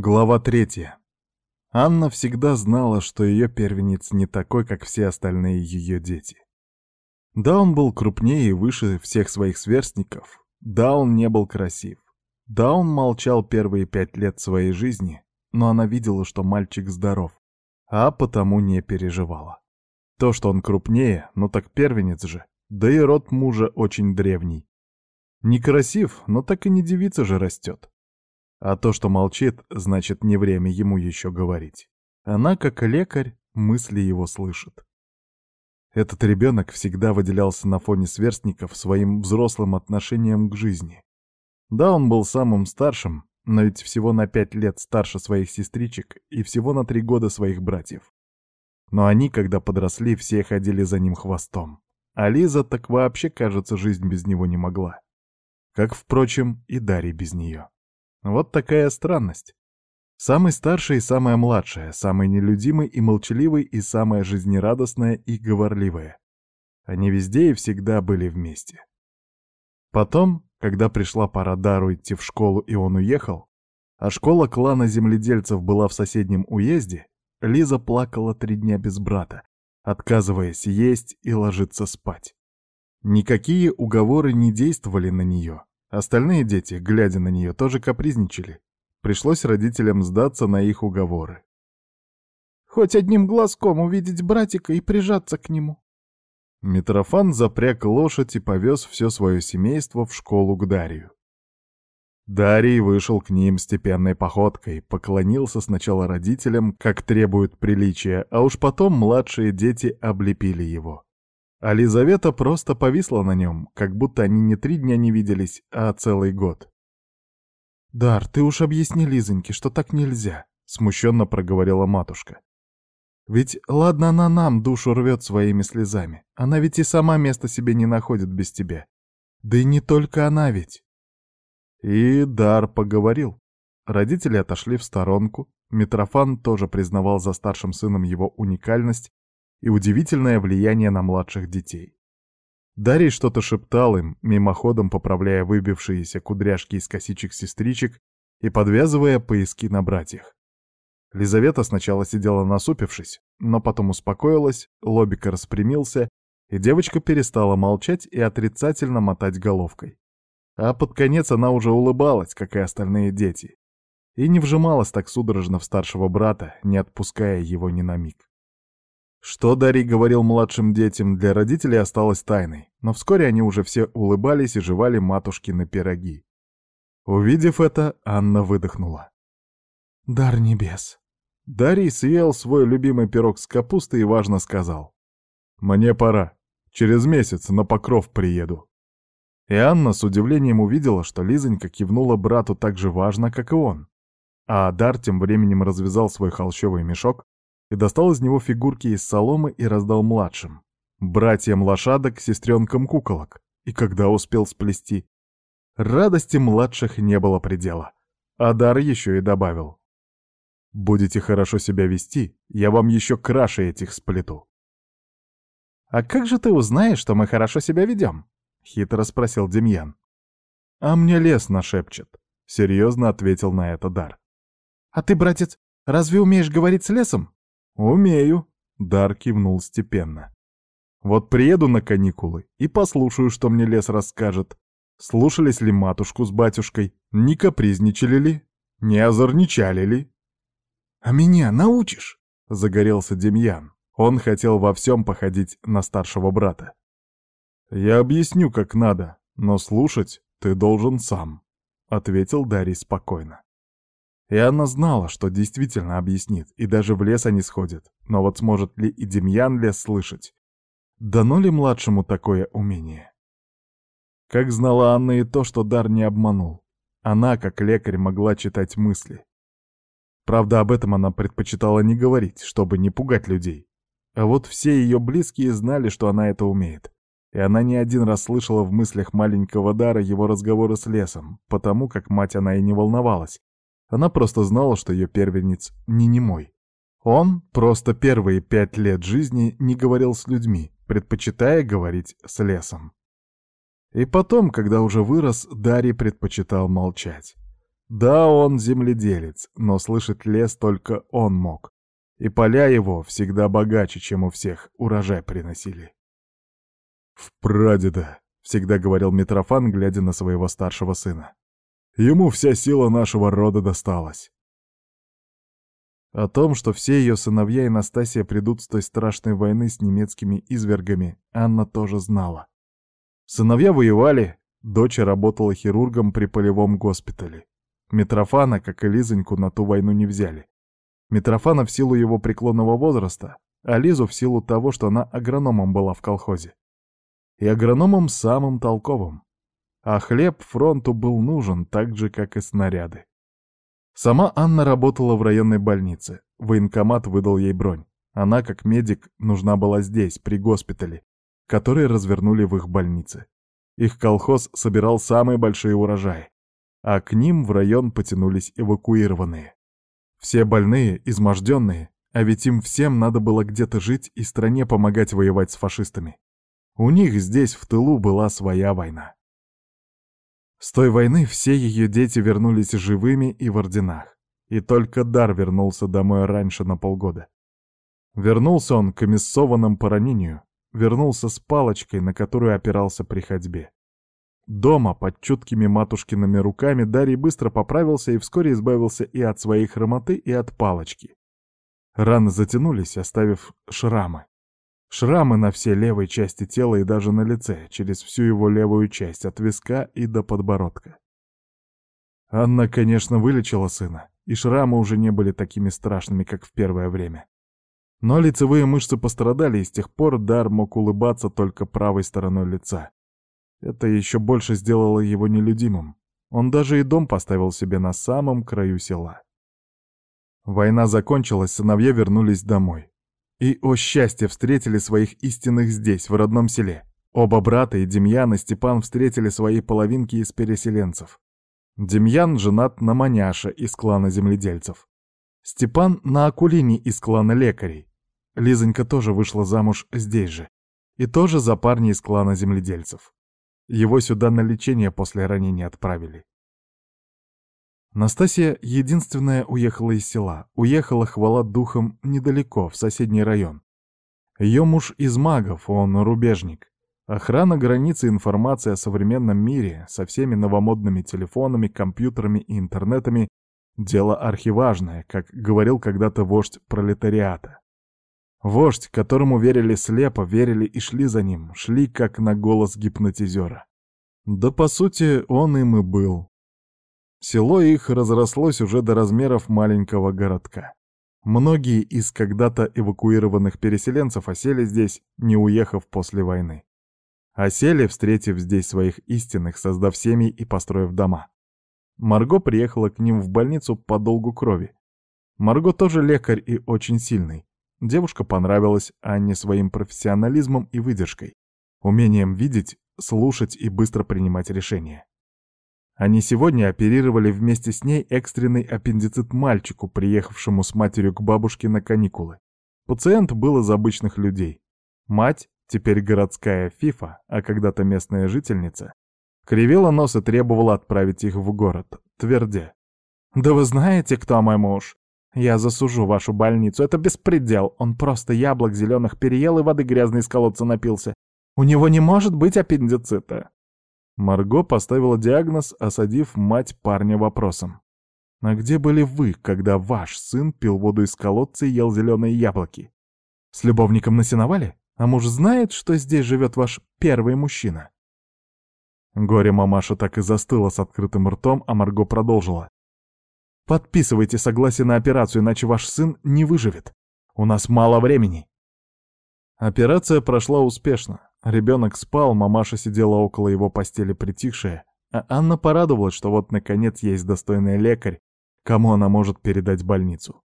Глава третья. Анна всегда знала, что ее первенец не такой, как все остальные ее дети. Да, он был крупнее и выше всех своих сверстников. Да, он не был красив. Да, он молчал первые пять лет своей жизни, но она видела, что мальчик здоров, а потому не переживала. То, что он крупнее, ну так первенец же, да и род мужа очень древний. Некрасив, но так и не девица же растет. А то, что молчит, значит, не время ему еще говорить. Она, как лекарь, мысли его слышит. Этот ребенок всегда выделялся на фоне сверстников своим взрослым отношением к жизни. Да, он был самым старшим, но ведь всего на пять лет старше своих сестричек и всего на три года своих братьев. Но они, когда подросли, все ходили за ним хвостом. А Лиза так вообще, кажется, жизнь без него не могла. Как, впрочем, и Дарья без нее. Вот такая странность. Самый старший и самая младшая, самый нелюдимый и молчаливый и самая жизнерадостная и говорливая. Они везде и всегда были вместе. Потом, когда пришла пора Дару идти в школу и он уехал, а школа клана земледельцев была в соседнем уезде, Лиза плакала три дня без брата, отказываясь есть и ложиться спать. Никакие уговоры не действовали на нее. Остальные дети, глядя на нее, тоже капризничали. Пришлось родителям сдаться на их уговоры. «Хоть одним глазком увидеть братика и прижаться к нему». Митрофан запряг лошадь и повез все свое семейство в школу к Дарью. Дарий вышел к ним степенной походкой, поклонился сначала родителям, как требует приличия, а уж потом младшие дети облепили его. А Лизавета просто повисла на нем, как будто они не три дня не виделись, а целый год. «Дар, ты уж объясни Лизоньке, что так нельзя», — смущенно проговорила матушка. «Ведь ладно она нам душу рвет своими слезами, она ведь и сама места себе не находит без тебя. Да и не только она ведь». И Дар поговорил. Родители отошли в сторонку, Митрофан тоже признавал за старшим сыном его уникальность и удивительное влияние на младших детей. Дарий что-то шептал им, мимоходом поправляя выбившиеся кудряшки из косичек сестричек и подвязывая пояски на братьях. Лизавета сначала сидела насупившись, но потом успокоилась, лобик распрямился, и девочка перестала молчать и отрицательно мотать головкой. А под конец она уже улыбалась, как и остальные дети, и не вжималась так судорожно в старшего брата, не отпуская его ни на миг. Что Дарий говорил младшим детям, для родителей осталось тайной, но вскоре они уже все улыбались и жевали матушкины пироги. Увидев это, Анна выдохнула. «Дар небес!» Дарий съел свой любимый пирог с капустой и важно сказал. «Мне пора. Через месяц на покров приеду». И Анна с удивлением увидела, что Лизонька кивнула брату так же важно, как и он. А Дар тем временем развязал свой холщовый мешок, и достал из него фигурки из соломы и раздал младшим. Братьям лошадок, сестренкам куколок. И когда успел сплести. Радости младших не было предела. А дар еще и добавил. «Будете хорошо себя вести, я вам еще краше этих сплету». «А как же ты узнаешь, что мы хорошо себя ведем?» — хитро спросил Демьян. «А мне лес нашепчет», — серьезно ответил на это дар. «А ты, братец, разве умеешь говорить с лесом?» «Умею», — Дар кивнул степенно. «Вот приеду на каникулы и послушаю, что мне лес расскажет. Слушались ли матушку с батюшкой, не капризничали ли, не озорничали ли?» «А меня научишь?» — загорелся Демьян. Он хотел во всем походить на старшего брата. «Я объясню, как надо, но слушать ты должен сам», — ответил Дарий спокойно. И она знала, что действительно объяснит, и даже в лес они сходят. Но вот сможет ли и Демьян лес слышать? Дано ли младшему такое умение? Как знала Анна и то, что дар не обманул. Она, как лекарь, могла читать мысли. Правда, об этом она предпочитала не говорить, чтобы не пугать людей. А вот все ее близкие знали, что она это умеет. И она не один раз слышала в мыслях маленького Дара его разговоры с лесом, потому как мать она и не волновалась, она просто знала, что ее первенец не немой. Он просто первые пять лет жизни не говорил с людьми, предпочитая говорить с лесом. И потом, когда уже вырос, Дарий предпочитал молчать. Да, он земледелец, но слышать лес только он мог. И поля его всегда богаче, чем у всех, урожай приносили. «В прадеда», — всегда говорил Митрофан, глядя на своего старшего сына. «Ему вся сила нашего рода досталась». О том, что все ее сыновья и Настасья придут с той страшной войны с немецкими извергами, Анна тоже знала. Сыновья воевали, дочь работала хирургом при полевом госпитале. Митрофана, как и Лизоньку, на ту войну не взяли. Митрофана в силу его преклонного возраста, а Лизу в силу того, что она агрономом была в колхозе. И агрономом самым толковым. А хлеб фронту был нужен, так же, как и снаряды. Сама Анна работала в районной больнице. Военкомат выдал ей бронь. Она, как медик, нужна была здесь, при госпитале, который развернули в их больнице. Их колхоз собирал самые большие урожаи а к ним в район потянулись эвакуированные. Все больные, изможденные, а ведь им всем надо было где-то жить и стране помогать воевать с фашистами. У них здесь, в тылу, была своя война. С той войны все ее дети вернулись живыми и в орденах. И только Дар вернулся домой раньше на полгода. Вернулся он комиссованным по ранению, вернулся с палочкой, на которую опирался при ходьбе. Дома, под чуткими матушкиными руками, Дарий быстро поправился и вскоре избавился и от своей хромоты, и от палочки. Раны затянулись, оставив шрамы. Шрамы на всей левой части тела и даже на лице, через всю его левую часть, от виска и до подбородка. Анна, конечно, вылечила сына, и шрамы уже не были такими страшными, как в первое время. Но лицевые мышцы пострадали, и с тех пор Дар мог улыбаться только правой стороной лица. Это еще больше сделало его нелюдимым. Он даже и дом поставил себе на самом краю села. Война закончилась, сыновья вернулись домой. И, о счастье, встретили своих истинных здесь, в родном селе. Оба брата, и Демьян, и Степан встретили свои половинки из переселенцев. Демьян женат на Маняше из клана земледельцев. Степан на Акулине из клана лекарей. Лизонька тоже вышла замуж здесь же. И тоже за парня из клана земледельцев. Его сюда на лечение после ранения отправили. Настасья единственная уехала из села. Уехала, хвала духом, недалеко, в соседний район. Ее муж из магов, он рубежник. Охрана границы информации о современном мире со всеми новомодными телефонами, компьютерами и интернетами — дело архиважное, как говорил когда-то вождь пролетариата. Вождь, которому верили слепо, верили и шли за ним, шли как на голос гипнотизера. Да, по сути, он им и был. Село их разрослось уже до размеров маленького городка. Многие из когда-то эвакуированных переселенцев осели здесь, не уехав после войны. Осели, встретив здесь своих истинных, создав семьи и построив дома. Марго приехала к ним в больницу по долгу крови. Марго тоже лекарь и очень сильный. Девушка понравилась Анне своим профессионализмом и выдержкой, умением видеть, слушать и быстро принимать решения. Они сегодня оперировали вместе с ней экстренный аппендицит мальчику, приехавшему с матерью к бабушке на каникулы. Пациент был из обычных людей. Мать, теперь городская фифа, а когда-то местная жительница, кривила нос и требовала отправить их в город, твердя. «Да вы знаете, кто мой муж? Я засужу вашу больницу, это беспредел. Он просто яблок зеленых переел и воды грязной из колодца напился. У него не может быть аппендицита. Марго поставила диагноз, осадив мать парня вопросом. «А где были вы, когда ваш сын пил воду из колодца и ел зеленые яблоки? С любовником на сеновале? А муж знает, что здесь живет ваш первый мужчина?» Горе-мамаша так и застыла с открытым ртом, а Марго продолжила. Подписывайте согласие на операцию, иначе ваш сын не выживет. У нас мало времени. Операция прошла успешно. Ребенок спал, мамаша сидела около его постели притихшая, а Анна порадовалась, что вот наконец есть достойный лекарь, кому она может передать больницу.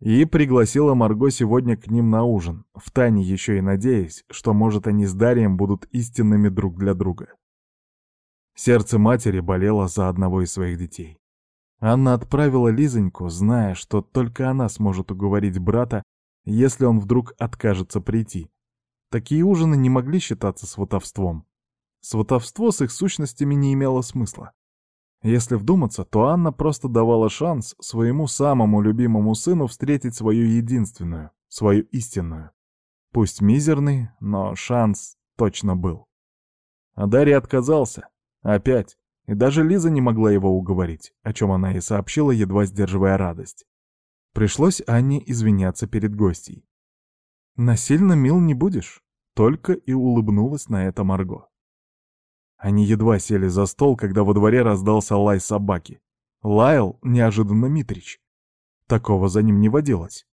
И пригласила Марго сегодня к ним на ужин, втайне еще и надеясь, что, может, они с Дарием будут истинными друг для друга. Сердце матери болело за одного из своих детей. Анна отправила Лизоньку, зная, что только она сможет уговорить брата, если он вдруг откажется прийти. Такие ужины не могли считаться сватовством. Сватовство с их сущностями не имело смысла. Если вдуматься, то Анна просто давала шанс своему самому любимому сыну встретить свою единственную, свою истинную. Пусть мизерный, но шанс точно был. А Дарья отказался. Опять. И даже Лиза не могла его уговорить, о чем она и сообщила, едва сдерживая радость. Пришлось Анне извиняться перед гостьей. «Насильно мил не будешь?» Только и улыбнулась на это Марго. Они едва сели за стол, когда во дворе раздался лай собаки. Лаял неожиданно Митрич. Такого за ним не водилось.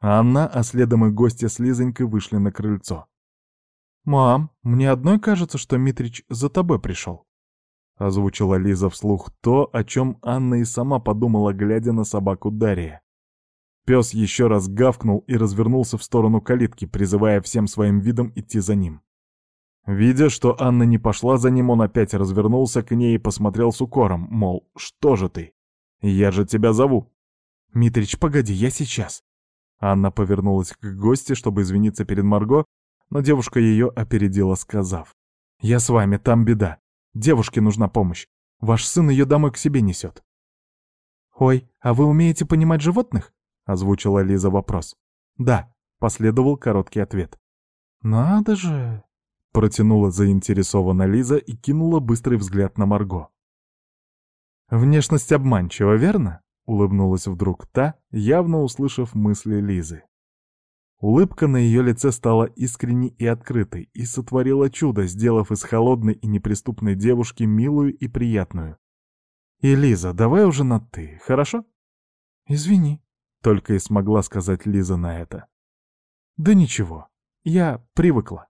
Анна, а следом и гостья с Лизонькой вышли на крыльцо. «Мам, мне одной кажется, что Митрич за тобой пришел», — озвучила Лиза вслух то, о чем Анна и сама подумала, глядя на собаку Дарья. Пес еще раз гавкнул и развернулся в сторону калитки, призывая всем своим видом идти за ним. Видя, что Анна не пошла за ним, он опять развернулся к ней и посмотрел с укором, мол, что же ты? Я же тебя зову. «Митрич, погоди, я сейчас». Анна повернулась к гости, чтобы извиниться перед Марго, но девушка ее опередила, сказав. «Я с вами, там беда. Девушке нужна помощь. Ваш сын ее домой к себе несет». «Ой, а вы умеете понимать животных?» — озвучила Лиза вопрос. «Да», — последовал короткий ответ. «Надо же!» — протянула заинтересованно Лиза и кинула быстрый взгляд на Марго. «Внешность обманчива, верно?» — улыбнулась вдруг та, явно услышав мысли Лизы. Улыбка на ее лице стала искренней и открытой и сотворила чудо, сделав из холодной и неприступной девушки милую и приятную. «И, Лиза, давай уже на «ты», хорошо?» «Извини», только и смогла сказать Лиза на это. Да ничего, я привыкла.